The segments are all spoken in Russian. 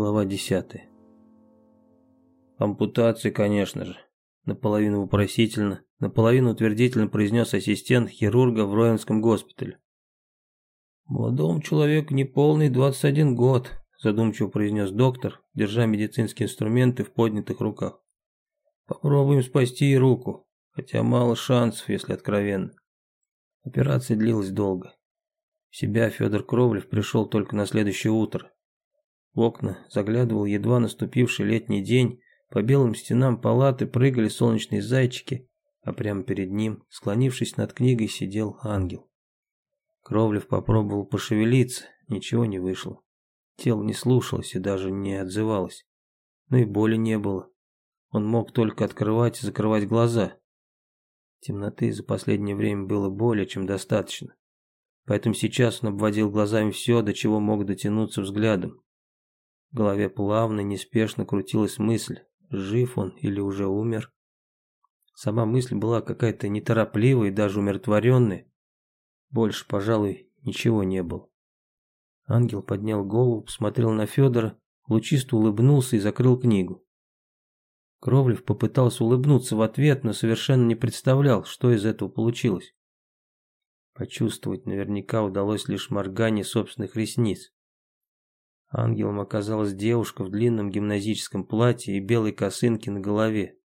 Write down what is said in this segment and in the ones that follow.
Глава 10. Ампутация, конечно же. Наполовину вопросительно, наполовину утвердительно произнес ассистент хирурга в Роинском госпитале. Молодому человеку не полный 21 год, задумчиво произнес доктор, держа медицинские инструменты в поднятых руках. Попробуем спасти и руку, хотя мало шансов, если откровенно. Операция длилась долго. В себя Федор Кровлев пришел только на следующее утро, в окна заглядывал едва наступивший летний день, по белым стенам палаты прыгали солнечные зайчики, а прямо перед ним, склонившись над книгой, сидел ангел. Кровлев попробовал пошевелиться, ничего не вышло. Тело не слушалось и даже не отзывалось. Но и боли не было. Он мог только открывать и закрывать глаза. Темноты за последнее время было более чем достаточно. Поэтому сейчас он обводил глазами все, до чего мог дотянуться взглядом. В голове плавно, неспешно крутилась мысль, жив он или уже умер. Сама мысль была какая-то неторопливая и даже умиротворенная. Больше, пожалуй, ничего не было. Ангел поднял голову, посмотрел на Федора, лучисто улыбнулся и закрыл книгу. Кровлев попытался улыбнуться в ответ, но совершенно не представлял, что из этого получилось. Почувствовать наверняка удалось лишь моргание собственных ресниц. Ангелом оказалась девушка в длинном гимназическом платье и белой косынке на голове.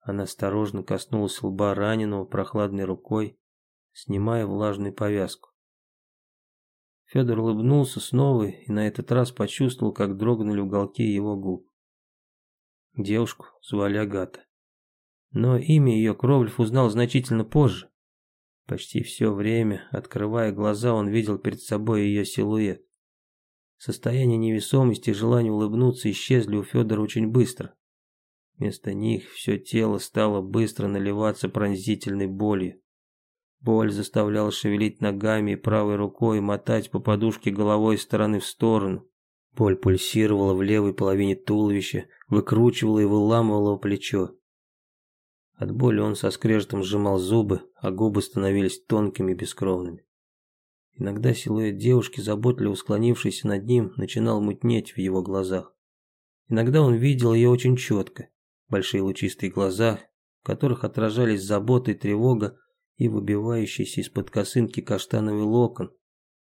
Она осторожно коснулась лба раненого прохладной рукой, снимая влажную повязку. Федор улыбнулся снова и на этот раз почувствовал, как дрогнули уголки его губ. Девушку звали Агата. Но имя ее Кровлев узнал значительно позже. Почти все время, открывая глаза, он видел перед собой ее силуэт. Состояние невесомости и желание улыбнуться исчезли у Федора очень быстро. Вместо них все тело стало быстро наливаться пронзительной болью. Боль заставляла шевелить ногами и правой рукой, мотать по подушке головой из стороны в сторону. Боль пульсировала в левой половине туловища, выкручивала и выламывала плечо. От боли он со скрежетом сжимал зубы, а губы становились тонкими и бескровными. Иногда силуэт девушки, заботливо склонившейся над ним, начинал мутнеть в его глазах. Иногда он видел ее очень четко. Большие лучистые глаза, в которых отражались забота и тревога, и выбивающийся из-под косынки каштановый локон,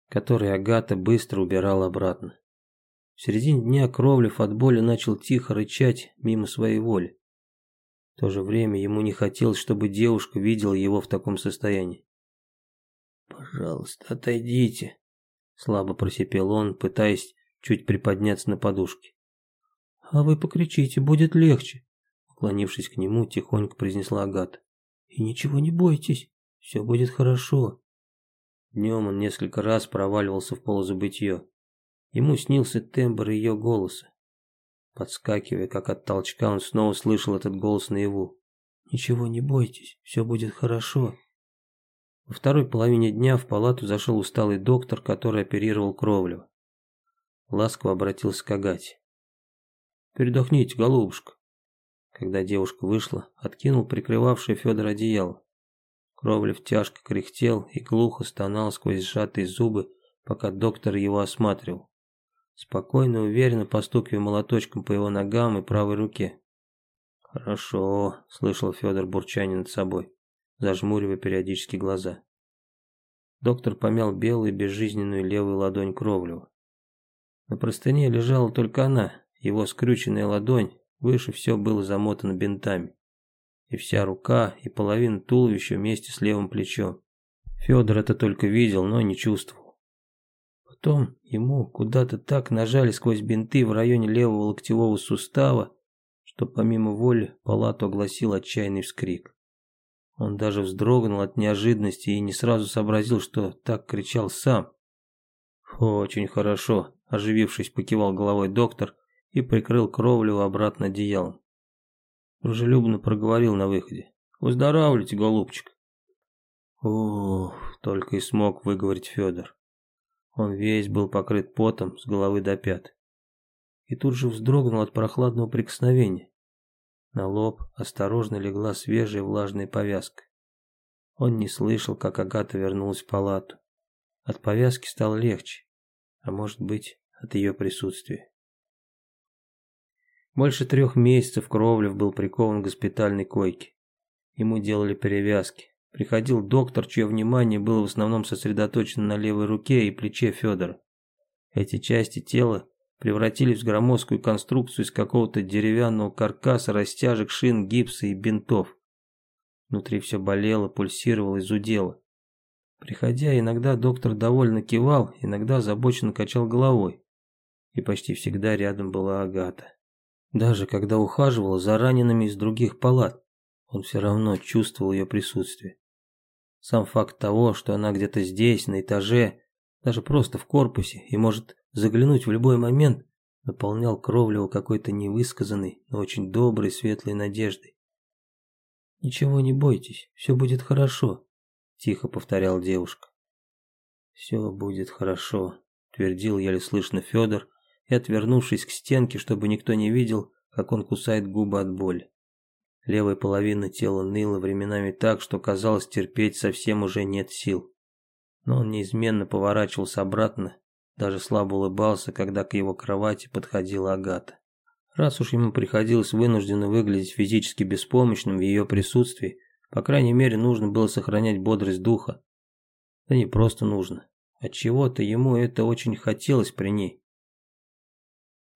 который Агата быстро убирала обратно. В середине дня Кровлев от боли начал тихо рычать мимо своей воли. В то же время ему не хотелось, чтобы девушка видела его в таком состоянии. «Пожалуйста, отойдите», — слабо просипел он, пытаясь чуть приподняться на подушке. «А вы покричите, будет легче», — уклонившись к нему, тихонько произнесла Агата. «И ничего не бойтесь, все будет хорошо». Днем он несколько раз проваливался в полузабытье. Ему снился тембр ее голоса. Подскакивая, как от толчка, он снова слышал этот голос наяву. «Ничего не бойтесь, все будет хорошо». Во второй половине дня в палату зашел усталый доктор, который оперировал Кровлева. Ласково обратился к Агате. «Передохните, голубушка». Когда девушка вышла, откинул прикрывавшее Федор одеяло. Кровлев тяжко кряхтел и глухо стонал сквозь сжатые зубы, пока доктор его осматривал. Спокойно и уверенно постукивая молоточком по его ногам и правой руке. «Хорошо», — слышал Федор бурчание над собой зажмуривая периодически глаза. Доктор помял белую безжизненную левую ладонь Кровлева. На простыне лежала только она, его скрюченная ладонь, выше все было замотано бинтами. И вся рука, и половина туловища вместе с левым плечом. Федор это только видел, но не чувствовал. Потом ему куда-то так нажали сквозь бинты в районе левого локтевого сустава, что помимо воли палату огласил отчаянный вскрик. Он даже вздрогнул от неожиданности и не сразу сообразил, что так кричал сам. «Очень хорошо», – оживившись, покивал головой доктор и прикрыл кровлю обратно одеялом. Дружелюбно проговорил на выходе. «Выздоравливайте, голубчик». «Ох», – только и смог выговорить Федор. Он весь был покрыт потом с головы до пят. И тут же вздрогнул от прохладного прикосновения. На лоб осторожно легла свежая влажная повязка. Он не слышал, как Агата вернулась в палату. От повязки стало легче, а может быть, от ее присутствия. Больше трех месяцев Кровлев был прикован к госпитальной койке. Ему делали перевязки. Приходил доктор, чье внимание было в основном сосредоточено на левой руке и плече Федора. Эти части тела превратились в громоздкую конструкцию из какого-то деревянного каркаса, растяжек, шин, гипса и бинтов. Внутри все болело, пульсировало и зудело. Приходя, иногда доктор довольно кивал, иногда озабоченно качал головой. И почти всегда рядом была Агата. Даже когда ухаживала за ранеными из других палат, он все равно чувствовал ее присутствие. Сам факт того, что она где-то здесь, на этаже, даже просто в корпусе, и может заглянуть в любой момент, наполнял Кровлева какой-то невысказанной, но очень доброй, светлой надеждой. «Ничего не бойтесь, все будет хорошо», – тихо повторял девушка. «Все будет хорошо», – твердил еле слышно Федор, и, отвернувшись к стенке, чтобы никто не видел, как он кусает губы от боли. Левая половина тела ныла временами так, что казалось терпеть совсем уже нет сил. Но он неизменно поворачивался обратно, даже слабо улыбался, когда к его кровати подходила Агата. Раз уж ему приходилось вынужденно выглядеть физически беспомощным в ее присутствии, по крайней мере, нужно было сохранять бодрость духа. Да не просто нужно. От чего-то ему это очень хотелось при ней.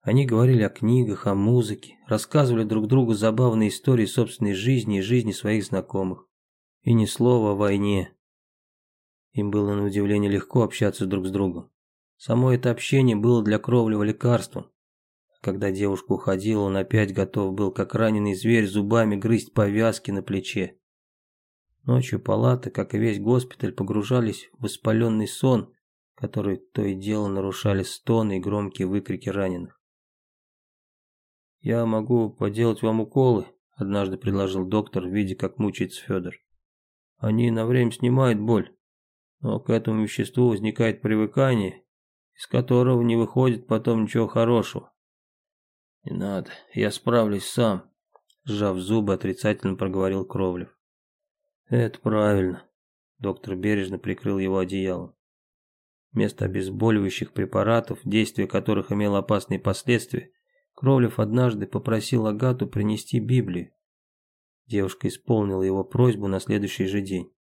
Они говорили о книгах, о музыке, рассказывали друг другу забавные истории собственной жизни и жизни своих знакомых. И ни слова о войне. Им было на удивление легко общаться друг с другом. Само это общение было для Кровлева лекарством. Когда девушка уходила, он опять готов был, как раненый зверь, зубами грызть повязки на плече. Ночью палаты, как и весь госпиталь, погружались в воспаленный сон, который то и дело нарушали стоны и громкие выкрики раненых. «Я могу поделать вам уколы», – однажды предложил доктор, видя, как мучается Федор. «Они на время снимают боль, но к этому веществу возникает привыкание, из которого не выходит потом ничего хорошего». «Не надо, я справлюсь сам», – сжав зубы, отрицательно проговорил Кровлев. «Это правильно», – доктор бережно прикрыл его одеялом. Вместо обезболивающих препаратов, действие которых имело опасные последствия, Кровлев однажды попросил Агату принести Библию. Девушка исполнила его просьбу на следующий же день.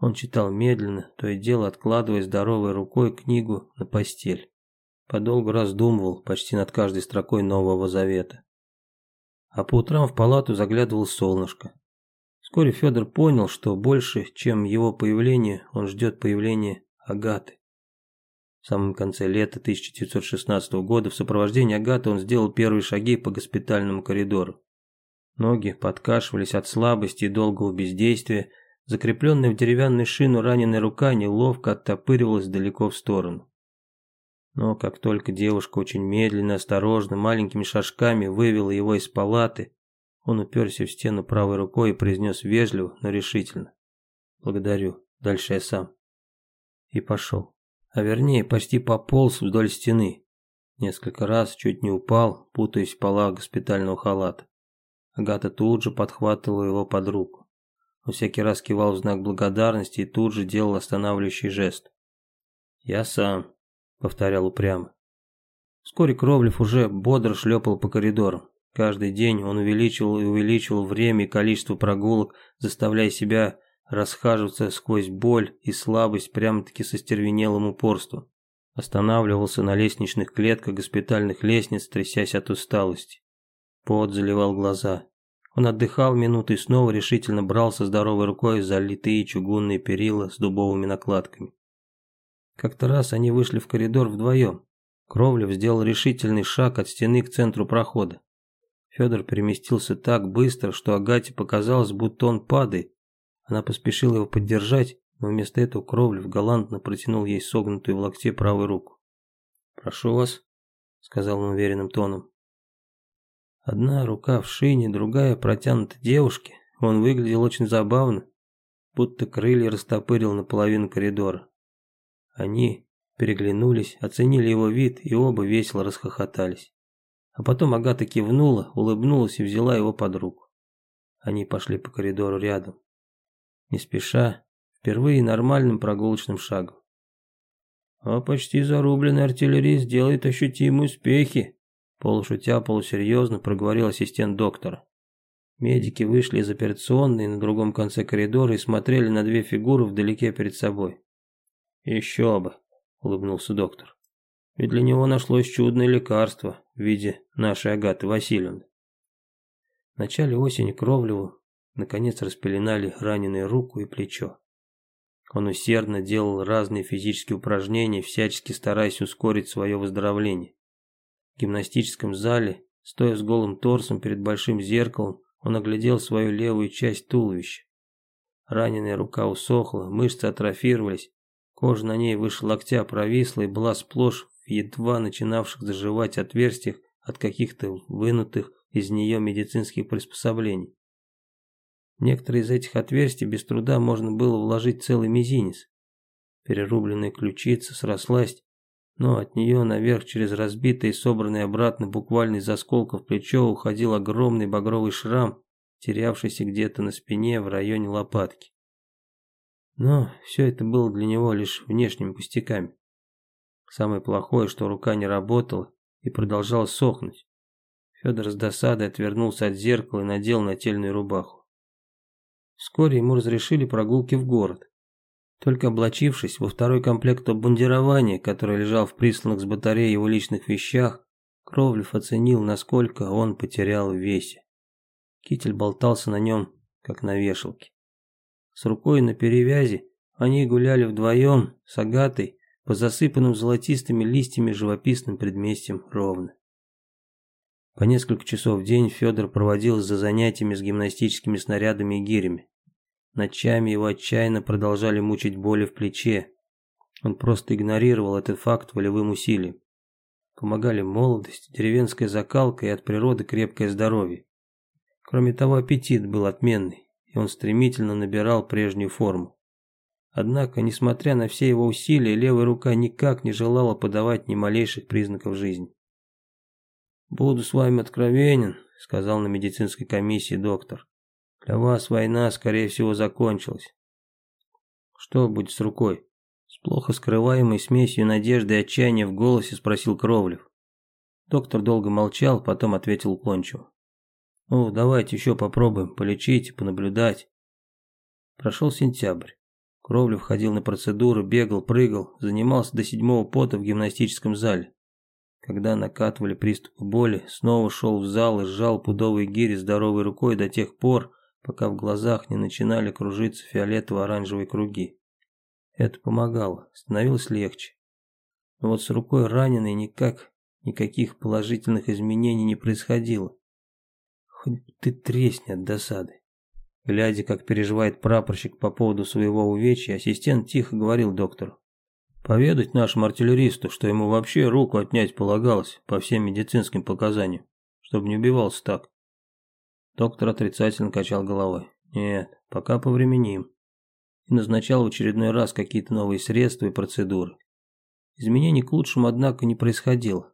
Он читал медленно, то и дело откладывая здоровой рукой книгу на постель. Подолгу раздумывал почти над каждой строкой Нового Завета. А по утрам в палату заглядывал солнышко. Вскоре Федор понял, что больше, чем его появление, он ждет появления Агаты. В самом конце лета 1916 года в сопровождении Агаты он сделал первые шаги по госпитальному коридору. Ноги подкашивались от слабости и долгого бездействия, закрепленная в деревянную шину раненая рука неловко оттопыривалась далеко в сторону. Но как только девушка очень медленно осторожно, маленькими шажками вывела его из палаты, он уперся в стену правой рукой и произнес вежливо, но решительно. «Благодарю, дальше я сам». И пошел а вернее почти пополз вдоль стены. Несколько раз чуть не упал, путаясь в полах госпитального халата. Агата тут же подхватывала его под руку. Он всякий раз кивал в знак благодарности и тут же делал останавливающий жест. «Я сам», — повторял упрямо. Вскоре Кровлев уже бодро шлепал по коридорам. Каждый день он увеличивал и увеличивал время и количество прогулок, заставляя себя расхаживаться сквозь боль и слабость прямо-таки со стервенелым упорством. Останавливался на лестничных клетках госпитальных лестниц, трясясь от усталости. Пот заливал глаза. Он отдыхал минуту и снова решительно брался здоровой рукой за литые чугунные перила с дубовыми накладками. Как-то раз они вышли в коридор вдвоем. Кровлев сделал решительный шаг от стены к центру прохода. Федор переместился так быстро, что Агате показалось, будто он падает, она поспешила его поддержать, но вместо этого Кровлев галантно протянул ей согнутую в локте правую руку. «Прошу вас», — сказал он уверенным тоном. Одна рука в шине, другая протянута девушке. Он выглядел очень забавно, будто крылья растопырил наполовину коридора. Они переглянулись, оценили его вид и оба весело расхохотались. А потом Агата кивнула, улыбнулась и взяла его под руку. Они пошли по коридору рядом не спеша, впервые нормальным прогулочным шагом. А почти зарубленный артиллерист делает ощутимые успехи, Полушутя, полусерьезно проговорил ассистент доктора. Медики вышли из операционной на другом конце коридора и смотрели на две фигуры вдалеке перед собой. «Еще бы», — улыбнулся доктор. «Ведь для него нашлось чудное лекарство в виде нашей Агаты Васильевны». В начале осени Кровлеву наконец распеленали раненую руку и плечо. Он усердно делал разные физические упражнения, всячески стараясь ускорить свое выздоровление. Гимнастическом зале, стоя с голым торсом перед большим зеркалом, он оглядел свою левую часть туловища. Раненая рука усохла, мышцы атрофировались, кожа на ней выше локтя провисла и была сплошь в едва начинавших заживать отверстиях от каких-то вынутых из нее медицинских приспособлений. Некоторые из этих отверстий без труда можно было вложить целый мизинец. Перерубленная ключица срослась, но от нее наверх через разбитый и собранный обратно буквально из осколков плечо уходил огромный багровый шрам, терявшийся где-то на спине в районе лопатки. Но все это было для него лишь внешними пустяками. Самое плохое, что рука не работала и продолжала сохнуть. Федор с досадой отвернулся от зеркала и надел нательную рубаху. Вскоре ему разрешили прогулки в город. Только облачившись во второй комплект обмундирования, который лежал в присланных с батареи его личных вещах, Кровлев оценил, насколько он потерял в весе. Китель болтался на нем, как на вешалке. С рукой на перевязи они гуляли вдвоем с Агатой по засыпанным золотистыми листьями живописным предместьям ровно. По несколько часов в день Федор проводил за занятиями с гимнастическими снарядами и гирями. Ночами его отчаянно продолжали мучить боли в плече. Он просто игнорировал этот факт волевым усилием. Помогали молодость, деревенская закалка и от природы крепкое здоровье. Кроме того, аппетит был отменный, и он стремительно набирал прежнюю форму. Однако, несмотря на все его усилия, левая рука никак не желала подавать ни малейших признаков жизни. «Буду с вами откровенен», — сказал на медицинской комиссии доктор. «Для вас война, скорее всего, закончилась». «Что будет с рукой?» С плохо скрываемой смесью надежды и отчаяния в голосе спросил Кровлев. Доктор долго молчал, потом ответил уклончиво. «Ну, давайте еще попробуем, полечить, понаблюдать». Прошел сентябрь. Кровлев ходил на процедуры, бегал, прыгал, занимался до седьмого пота в гимнастическом зале. Когда накатывали приступы боли, снова шел в зал и сжал пудовые гири здоровой рукой до тех пор, пока в глазах не начинали кружиться фиолетово-оранжевые круги. Это помогало, становилось легче. Но вот с рукой раненой никак, никаких положительных изменений не происходило. Хоть ты тресни от досады. Глядя, как переживает прапорщик по поводу своего увечья, ассистент тихо говорил доктору. Поведать нашему артиллеристу, что ему вообще руку отнять полагалось по всем медицинским показаниям, чтобы не убивался так. Доктор отрицательно качал головой. Нет, пока повременим. И назначал в очередной раз какие-то новые средства и процедуры. Изменений к лучшему, однако, не происходило.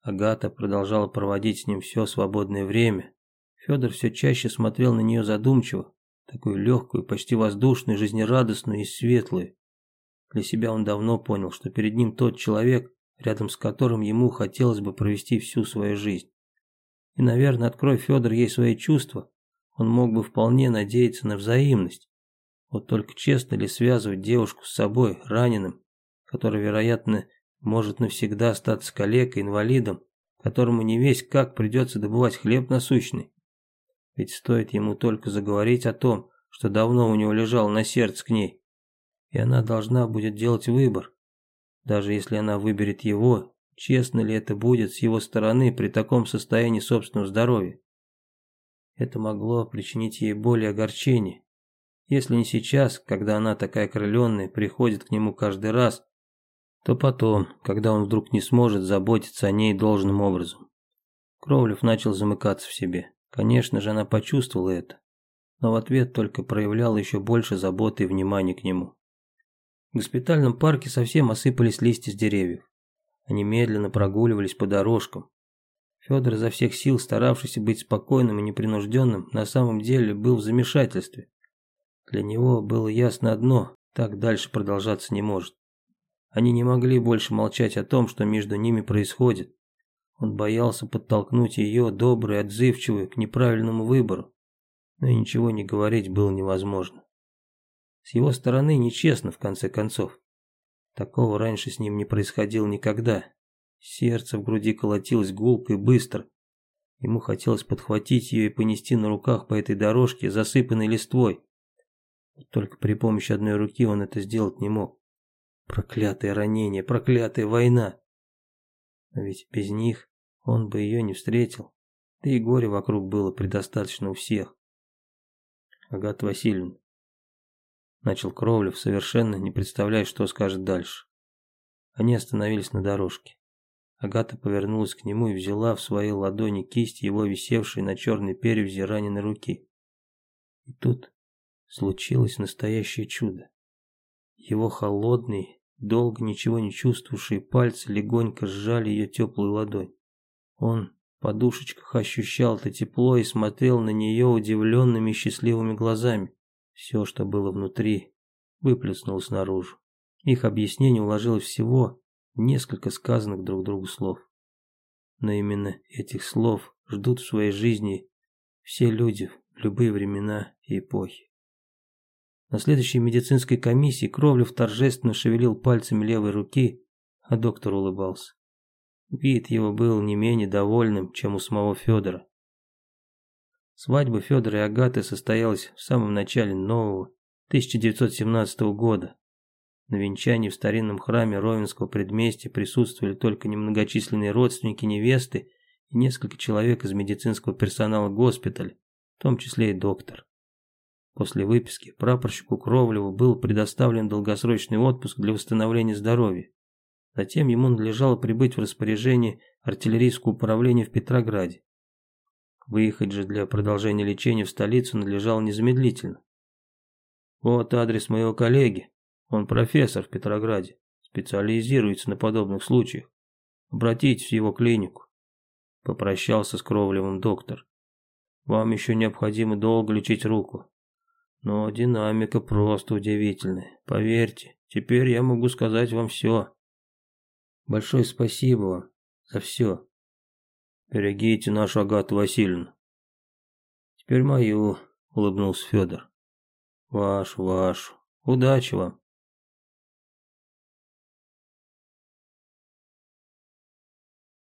Агата продолжала проводить с ним все свободное время. Федор все чаще смотрел на нее задумчиво, такую легкую, почти воздушную, жизнерадостную и светлую. Для себя он давно понял, что перед ним тот человек, рядом с которым ему хотелось бы провести всю свою жизнь. И, наверное, открой Федор ей свои чувства, он мог бы вполне надеяться на взаимность. Вот только честно ли связывать девушку с собой, раненым, который, вероятно, может навсегда остаться калекой, инвалидом, которому не весь как придется добывать хлеб насущный. Ведь стоит ему только заговорить о том, что давно у него лежало на сердце к ней, и она должна будет делать выбор. Даже если она выберет его, честно ли это будет с его стороны при таком состоянии собственного здоровья? Это могло причинить ей боль и огорчение. Если не сейчас, когда она такая крыленная, приходит к нему каждый раз, то потом, когда он вдруг не сможет заботиться о ней должным образом. Кровлев начал замыкаться в себе. Конечно же, она почувствовала это, но в ответ только проявлял еще больше заботы и внимания к нему. В госпитальном парке совсем осыпались листья с деревьев. Они медленно прогуливались по дорожкам. Федор изо всех сил, старавшийся быть спокойным и непринужденным, на самом деле был в замешательстве. Для него было ясно одно – так дальше продолжаться не может. Они не могли больше молчать о том, что между ними происходит. Он боялся подтолкнуть ее, добрую отзывчивую, к неправильному выбору, но и ничего не говорить было невозможно. С его стороны нечестно, в конце концов. Такого раньше с ним не происходило никогда. Сердце в груди колотилось гулко и быстро. Ему хотелось подхватить ее и понести на руках по этой дорожке, засыпанной листвой. Только при помощи одной руки он это сделать не мог. Проклятое ранение, проклятая война. Но ведь без них он бы ее не встретил. Да и горе вокруг было предостаточно у всех. Агата Васильевна. Начал Кровлев, совершенно не представляя, что скажет дальше. Они остановились на дорожке. Агата повернулась к нему и взяла в свои ладони кисть его висевшей на черной перевязи раненой руки. И тут случилось настоящее чудо. Его холодные, долго ничего не чувствовавшие пальцы легонько сжали ее теплую ладонь. Он в подушечках ощущал это тепло и смотрел на нее удивленными и счастливыми глазами. Все, что было внутри, выплеснулось наружу. Их объяснение уложилось всего несколько сказанных друг другу слов. Но именно этих слов ждут в своей жизни все люди в любые времена и эпохи. На следующей медицинской комиссии Кровлев торжественно шевелил пальцами левой руки, а доктор улыбался. Вид его был не менее довольным, чем у самого Федора. Свадьба Федора и Агаты состоялась в самом начале нового 1917 года. На венчании в старинном храме Ровенского предместья присутствовали только немногочисленные родственники невесты и несколько человек из медицинского персонала госпиталя, в том числе и доктор. После выписки прапорщику Кровлеву был предоставлен долгосрочный отпуск для восстановления здоровья. Затем ему надлежало прибыть в распоряжение артиллерийского управления в Петрограде. Выехать же для продолжения лечения в столицу надлежало незамедлительно. Вот адрес моего коллеги. Он профессор в Петрограде, специализируется на подобных случаях. Обратитесь в его клинику. Попрощался с Кровлевым доктор. Вам еще необходимо долго лечить руку. Но динамика просто удивительная. Поверьте, теперь я могу сказать вам все. Большое спасибо вам за все. Берегите нашу Агату Васильевну. Теперь мою, улыбнулся Федор. Вашу, вашу. Удачи вам.